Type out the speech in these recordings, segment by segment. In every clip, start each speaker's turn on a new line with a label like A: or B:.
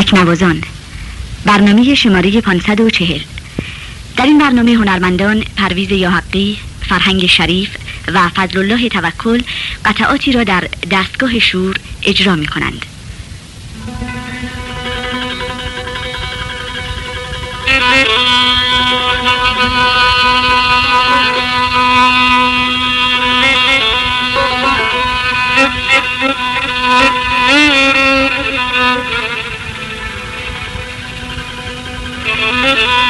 A: تکنوازان برنامه شماره 540 در این برنامه هنرمندان پرویز یاحقی، فرهنگ شریف و فضل الله توکل قطعاتی را در دستگاه شور اجرا می کنند. Thank you.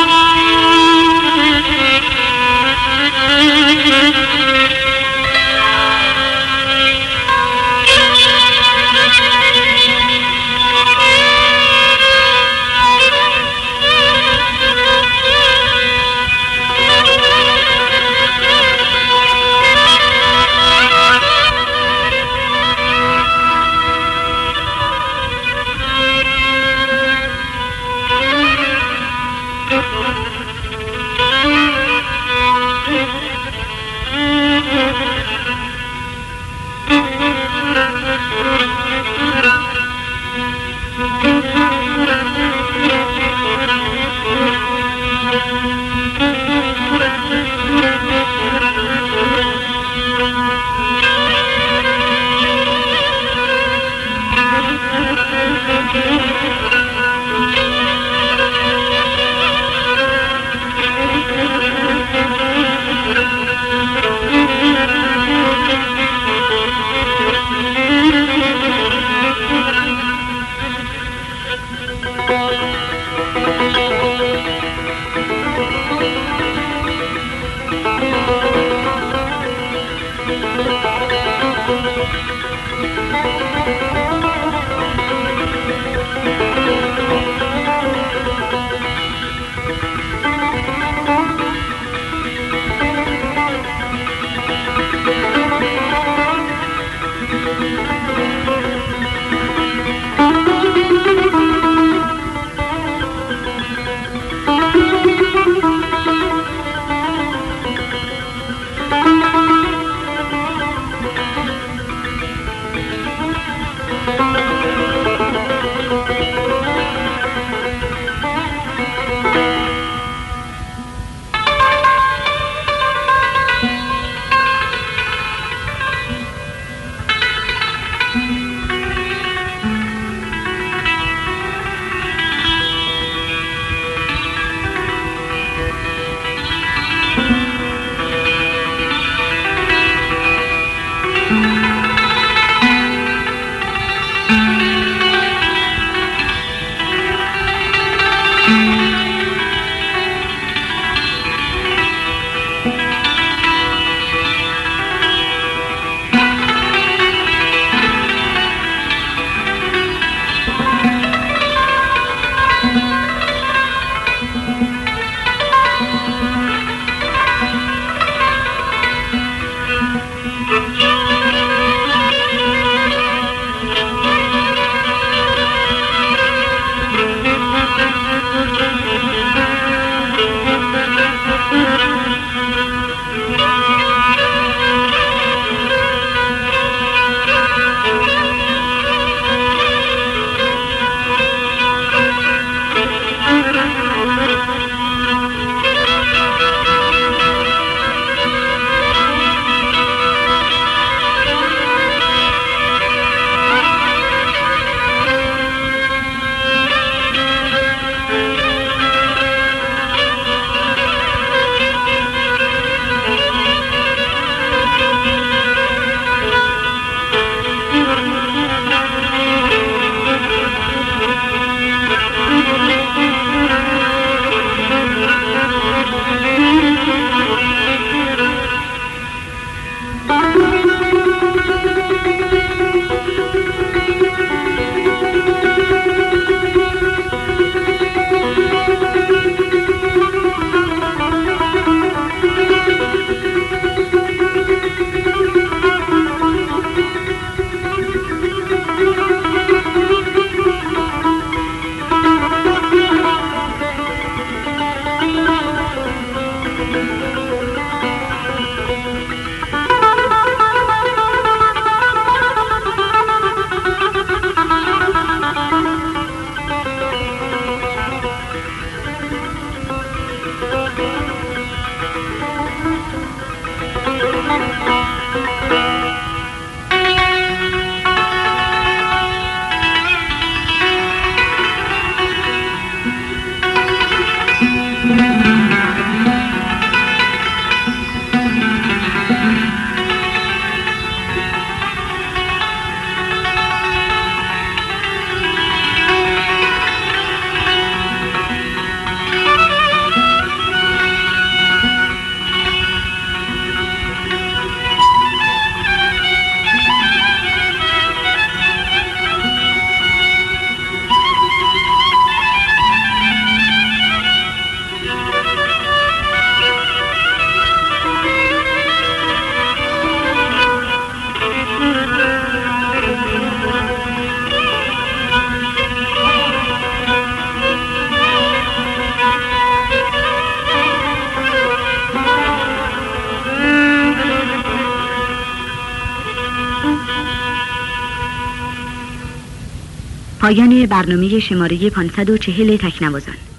A: پایان برنامه شماره 540 تکنوازان.